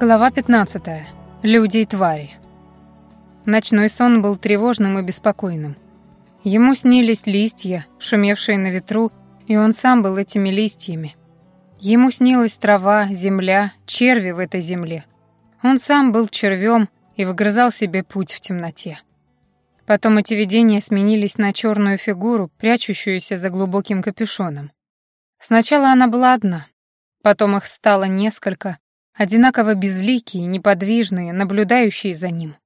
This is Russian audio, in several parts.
Глава 15. Люди и твари. Ночной сон был тревожным и беспокойным. Ему снились листья, шумевшие на ветру, и он сам был этими листьями. Ему снилась трава, земля, черви в этой земле. Он сам был червем и выгрызал себе путь в темноте. Потом эти видения сменились на черную фигуру, прячущуюся за глубоким капюшоном. Сначала она была одна, потом их стало несколько, одинаково безликие, неподвижные, наблюдающие за ним.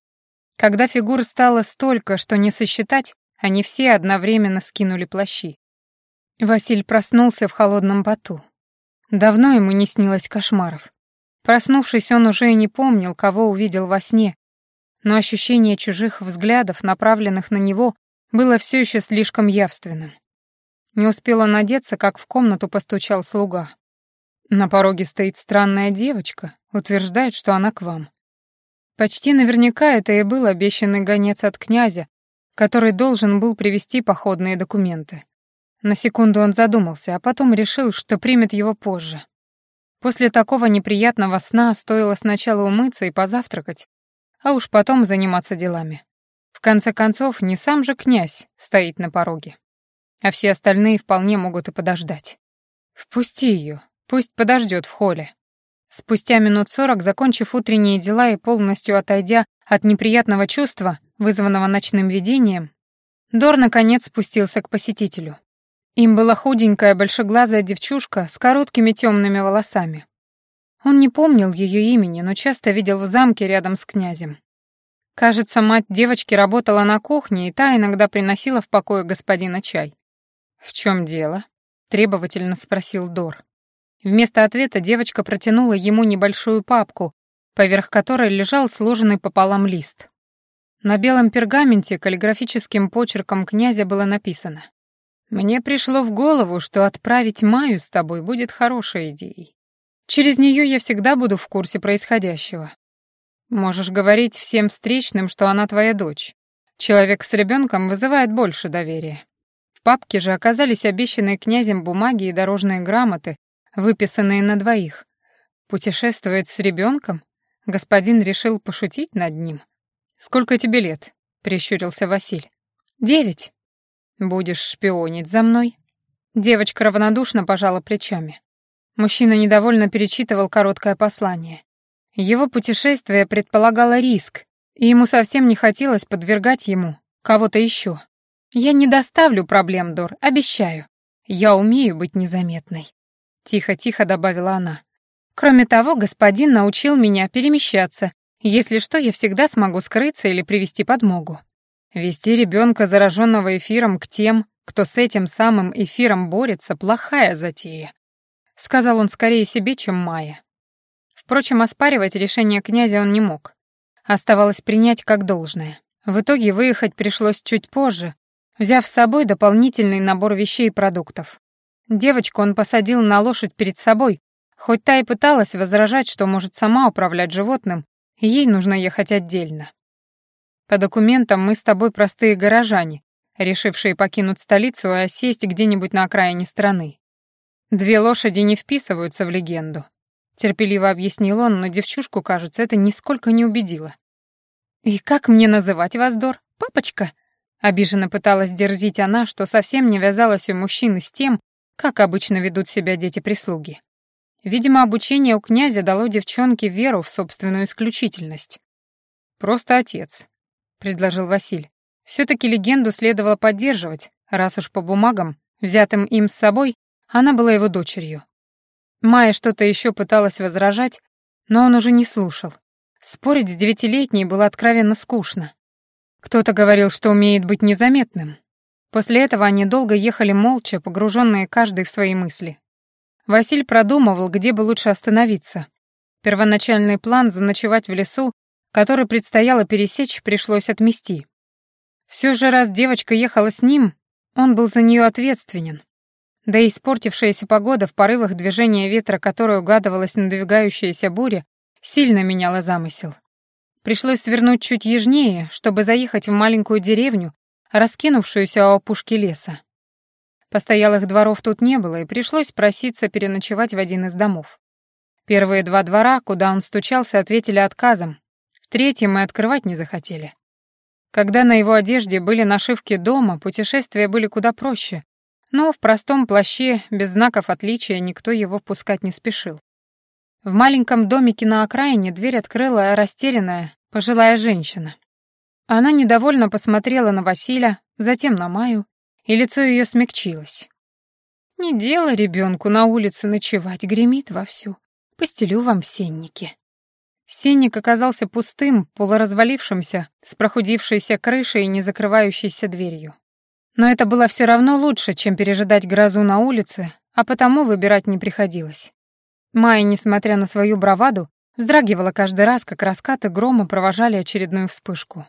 Когда фигур стало столько, что не сосчитать, они все одновременно скинули плащи. Василь проснулся в холодном поту. Давно ему не снилось кошмаров. Проснувшись, он уже и не помнил, кого увидел во сне, но ощущение чужих взглядов, направленных на него, было все еще слишком явственным. Не успел он одеться, как в комнату постучал слуга. На пороге стоит странная девочка, утверждает, что она к вам. Почти наверняка это и был обещанный гонец от князя, который должен был привести походные документы. На секунду он задумался, а потом решил, что примет его позже. После такого неприятного сна стоило сначала умыться и позавтракать, а уж потом заниматься делами. В конце концов, не сам же князь стоит на пороге, а все остальные вполне могут и подождать. Впусти ее, Пусть подождет в холле. Спустя минут сорок, закончив утренние дела и полностью отойдя от неприятного чувства, вызванного ночным видением, Дор наконец спустился к посетителю. Им была худенькая большеглазая девчушка с короткими темными волосами. Он не помнил ее имени, но часто видел в замке рядом с князем. Кажется, мать девочки работала на кухне, и та иногда приносила в покое господина чай. «В чем дело?» — требовательно спросил Дор. Вместо ответа девочка протянула ему небольшую папку, поверх которой лежал сложенный пополам лист. На белом пергаменте каллиграфическим почерком князя было написано «Мне пришло в голову, что отправить Маю с тобой будет хорошей идеей. Через нее я всегда буду в курсе происходящего. Можешь говорить всем встречным, что она твоя дочь. Человек с ребенком вызывает больше доверия». В папке же оказались обещанные князем бумаги и дорожные грамоты, выписанные на двоих. Путешествовать с ребенком? Господин решил пошутить над ним. «Сколько тебе лет?» — прищурился Василь. «Девять». «Будешь шпионить за мной?» Девочка равнодушно пожала плечами. Мужчина недовольно перечитывал короткое послание. Его путешествие предполагало риск, и ему совсем не хотелось подвергать ему кого-то еще. «Я не доставлю проблем, Дор, обещаю. Я умею быть незаметной». Тихо-тихо добавила она. Кроме того, господин научил меня перемещаться. Если что, я всегда смогу скрыться или привести подмогу. Вести ребенка, зараженного эфиром, к тем, кто с этим самым эфиром борется, плохая затея. Сказал он скорее себе, чем Майе. Впрочем, оспаривать решение князя он не мог. Оставалось принять как должное. В итоге выехать пришлось чуть позже, взяв с собой дополнительный набор вещей и продуктов. Девочку он посадил на лошадь перед собой, хоть та и пыталась возражать, что может сама управлять животным, ей нужно ехать отдельно. По документам мы с тобой простые горожане, решившие покинуть столицу и осесть где-нибудь на окраине страны. Две лошади не вписываются в легенду. Терпеливо объяснил он, но девчушку, кажется, это нисколько не убедило. «И как мне называть вас, Дор? Папочка?» Обиженно пыталась дерзить она, что совсем не вязалась у мужчины с тем, как обычно ведут себя дети-прислуги. Видимо, обучение у князя дало девчонке веру в собственную исключительность. «Просто отец», — предложил Василь. Все-таки легенду следовало поддерживать, раз уж по бумагам, взятым им с собой, она была его дочерью. Майя что-то еще пыталась возражать, но он уже не слушал. Спорить с девятилетней было откровенно скучно. Кто-то говорил, что умеет быть незаметным, После этого они долго ехали молча, погруженные каждый в свои мысли. Василь продумывал, где бы лучше остановиться. Первоначальный план заночевать в лесу, который предстояло пересечь, пришлось отмести. Все же раз девочка ехала с ним, он был за нее ответственен. Да и испортившаяся погода в порывах движения ветра, которая угадывалась надвигающаяся буря, сильно меняла замысел. Пришлось свернуть чуть южнее, чтобы заехать в маленькую деревню, раскинувшуюся у опушки леса. Постоялых дворов тут не было, и пришлось проситься переночевать в один из домов. Первые два двора, куда он стучался, ответили отказом. В третьем мы открывать не захотели. Когда на его одежде были нашивки дома, путешествия были куда проще, но в простом плаще, без знаков отличия, никто его пускать не спешил. В маленьком домике на окраине дверь открыла растерянная, пожилая женщина. Она недовольно посмотрела на Василия, затем на Маю, и лицо ее смягчилось. «Не дело ребенку на улице ночевать, гремит вовсю. Постелю вам сенники». Сенник оказался пустым, полуразвалившимся, с прохудившейся крышей и не закрывающейся дверью. Но это было все равно лучше, чем пережидать грозу на улице, а потому выбирать не приходилось. Майя, несмотря на свою браваду, вздрагивала каждый раз, как раскаты грома провожали очередную вспышку.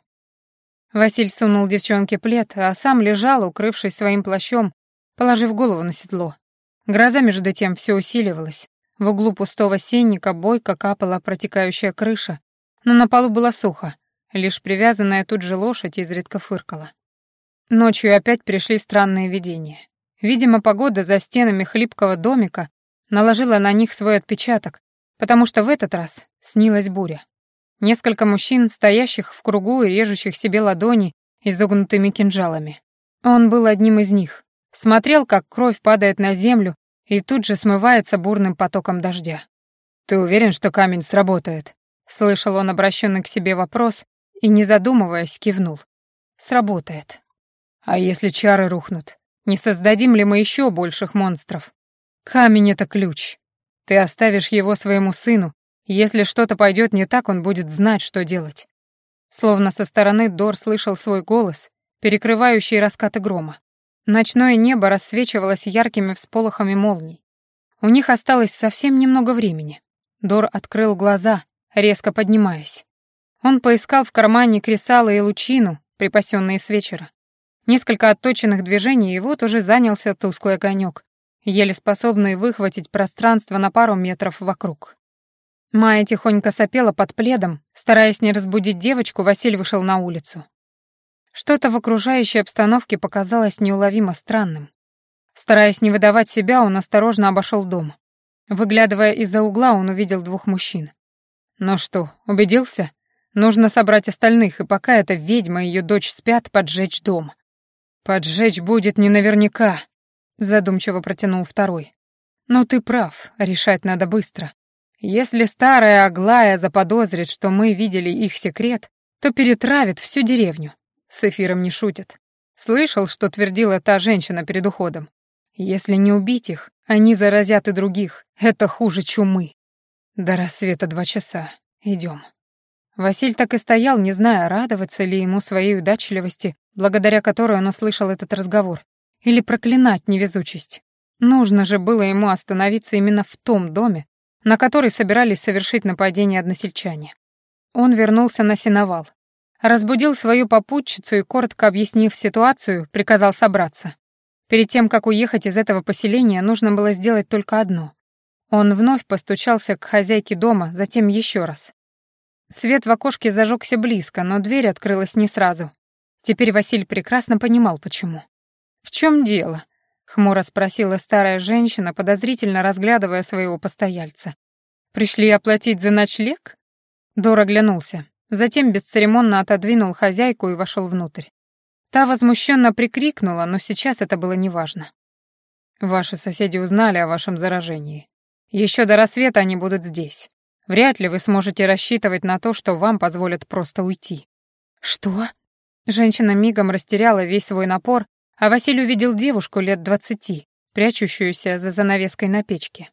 Василь сунул девчонке плед, а сам лежал, укрывшись своим плащом, положив голову на седло. Гроза между тем все усиливалась. В углу пустого сенника бойко капала протекающая крыша, но на полу было сухо, лишь привязанная тут же лошадь изредка фыркала. Ночью опять пришли странные видения. Видимо, погода за стенами хлипкого домика наложила на них свой отпечаток, потому что в этот раз снилась буря. Несколько мужчин, стоящих в кругу и режущих себе ладони изогнутыми кинжалами. Он был одним из них. Смотрел, как кровь падает на землю и тут же смывается бурным потоком дождя. «Ты уверен, что камень сработает?» Слышал он обращенный к себе вопрос и, не задумываясь, кивнул. «Сработает», а если чары рухнут? Не создадим ли мы еще больших монстров? Камень — это ключ. Ты оставишь его своему сыну, если что-то пойдет не так, он будет знать, что делать. Словно со стороны Дор слышал свой голос, перекрывающий раскаты грома. Ночное небо рассвечивалось яркими всполохами молний. У них осталось совсем немного времени. Дор открыл глаза, резко поднимаясь. Он поискал в кармане кресало и лучину, припасенные с вечера. Несколько отточенных движений, и вот уже занялся тусклый огонек, еле способный выхватить пространство на пару метров вокруг. Майя тихонько сопела под пледом. Стараясь не разбудить девочку, Василь вышел на улицу. Что-то в окружающей обстановке показалось неуловимо странным. Стараясь не выдавать себя, он осторожно обошел дом. Выглядывая из-за угла, он увидел двух мужчин. «Ну что, убедился? Нужно собрать остальных, и пока эта ведьма и ее дочь спят, поджечь дом. «Поджечь будет не наверняка», — задумчиво протянул второй. «Но ты прав, решать надо быстро. Если старая Аглая заподозрит, что мы видели их секрет, то перетравит всю деревню. С эфиром не шутят. Слышал, что твердила та женщина перед уходом. Если не убить их, они заразят и других. Это хуже чумы. До рассвета два часа. Идем. Василь так и стоял, не зная, радоваться ли ему своей удачливости благодаря которой он услышал этот разговор, или проклинать невезучесть. Нужно же было ему остановиться именно в том доме, на который собирались совершить нападение односельчане. Он вернулся на сеновал, разбудил свою попутчицу и, коротко объяснив ситуацию, приказал собраться. Перед тем, как уехать из этого поселения, нужно было сделать только одно. Он вновь постучался к хозяйке дома, затем еще раз. Свет в окошке зажегся близко, но дверь открылась не сразу, Теперь Василь прекрасно понимал, почему. «В чем дело?» — хмуро спросила старая женщина, подозрительно разглядывая своего постояльца. «Пришли оплатить за ночлег?» Дор оглянулся, затем бесцеремонно отодвинул хозяйку и вошел внутрь. Та возмущенно прикрикнула, но сейчас это было неважно. «Ваши соседи узнали о вашем заражении. Еще до рассвета они будут здесь. Вряд ли вы сможете рассчитывать на то, что вам позволят просто уйти». «Что?» Женщина мигом растеряла весь свой напор, а Василий увидел девушку лет двадцати, прячущуюся за занавеской на печке.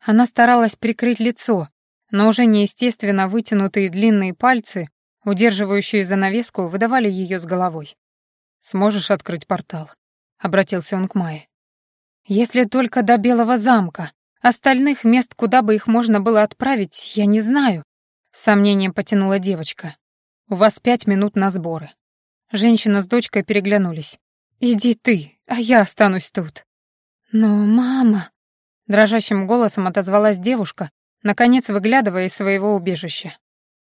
Она старалась прикрыть лицо, но уже неестественно вытянутые длинные пальцы, удерживающие занавеску, выдавали ее с головой. «Сможешь открыть портал?» — обратился он к Майе. «Если только до Белого замка. Остальных мест, куда бы их можно было отправить, я не знаю», — с сомнением потянула девочка. «У вас пять минут на сборы. Женщина с дочкой переглянулись. «Иди ты, а я останусь тут». «Но мама...» Дрожащим голосом отозвалась девушка, наконец выглядывая из своего убежища.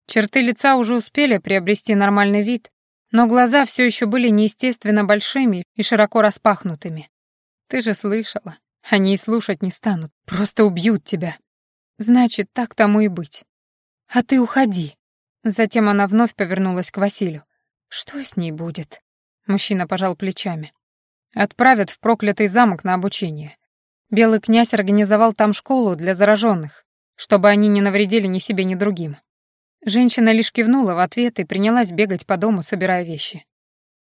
Черты лица уже успели приобрести нормальный вид, но глаза все еще были неестественно большими и широко распахнутыми. «Ты же слышала, они и слушать не станут, просто убьют тебя». Значит, так тому и быть. А ты уходи. Затем она вновь повернулась к Василию. Что с ней будет? Мужчина пожал плечами. Отправят в проклятый замок на обучение. Белый князь организовал там школу для зараженных, чтобы они не навредили ни себе, ни другим. Женщина лишь кивнула в ответ и принялась бегать по дому, собирая вещи.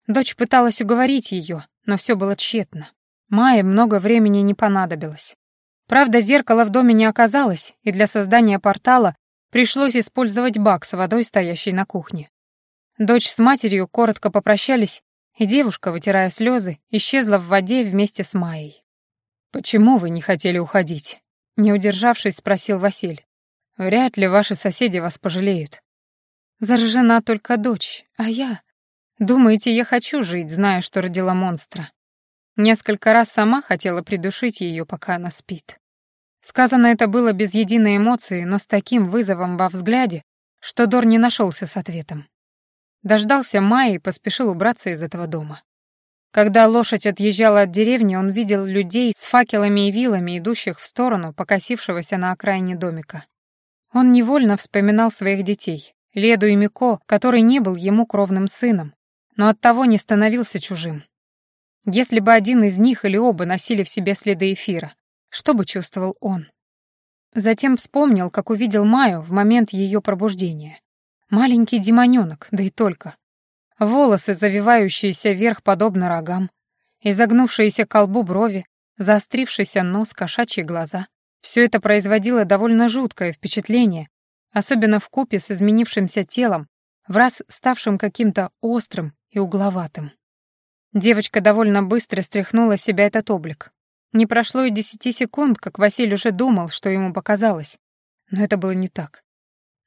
Дочь пыталась уговорить ее, но все было тщетно. Майе много времени не понадобилось. Правда, зеркала в доме не оказалось, и для создания портала пришлось использовать бак с водой, стоящий на кухне. Дочь с матерью коротко попрощались, и девушка, вытирая слезы, исчезла в воде вместе с Майей. «Почему вы не хотели уходить?» Не удержавшись, спросил Василь. Вряд ли ваши соседи вас пожалеют. Заражена только дочь, а я... Думаете, я хочу жить, зная, что родила монстра? Несколько раз сама хотела придушить ее, пока она спит. Сказано это было без единой эмоции, но с таким вызовом во взгляде, что Дор не нашелся с ответом. Дождался Майи и поспешил убраться из этого дома. Когда лошадь отъезжала от деревни, он видел людей с факелами и вилами, идущих в сторону покосившегося на окраине домика. Он невольно вспоминал своих детей, Леду и Мико, который не был ему кровным сыном, но оттого не становился чужим. Если бы один из них или оба носили в себе следы эфира, что бы чувствовал он? Затем вспомнил, как увидел Майю в момент ее пробуждения. Маленький демонёнок, да и только. Волосы, завивающиеся вверх подобно рогам, изогнувшиеся к колбу брови, заострившийся нос, кошачьи глаза. Все это производило довольно жуткое впечатление, особенно в купе с изменившимся телом, в раз ставшим каким-то острым и угловатым. Девочка довольно быстро стряхнула с себя этот облик. Не прошло и десяти секунд, как Василий уже думал, что ему показалось. Но это было не так.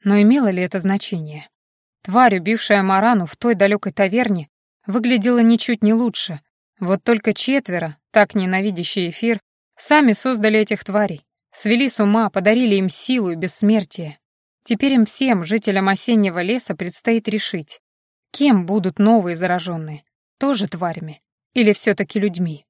Но имело ли это значение? Тварь, убившая Марану в той далекой таверне, выглядела ничуть не лучше. Вот только четверо, так ненавидящие эфир, сами создали этих тварей. Свели с ума, подарили им силу и бессмертие. Теперь им всем, жителям осеннего леса, предстоит решить, кем будут новые зараженные, тоже тварями или все таки людьми.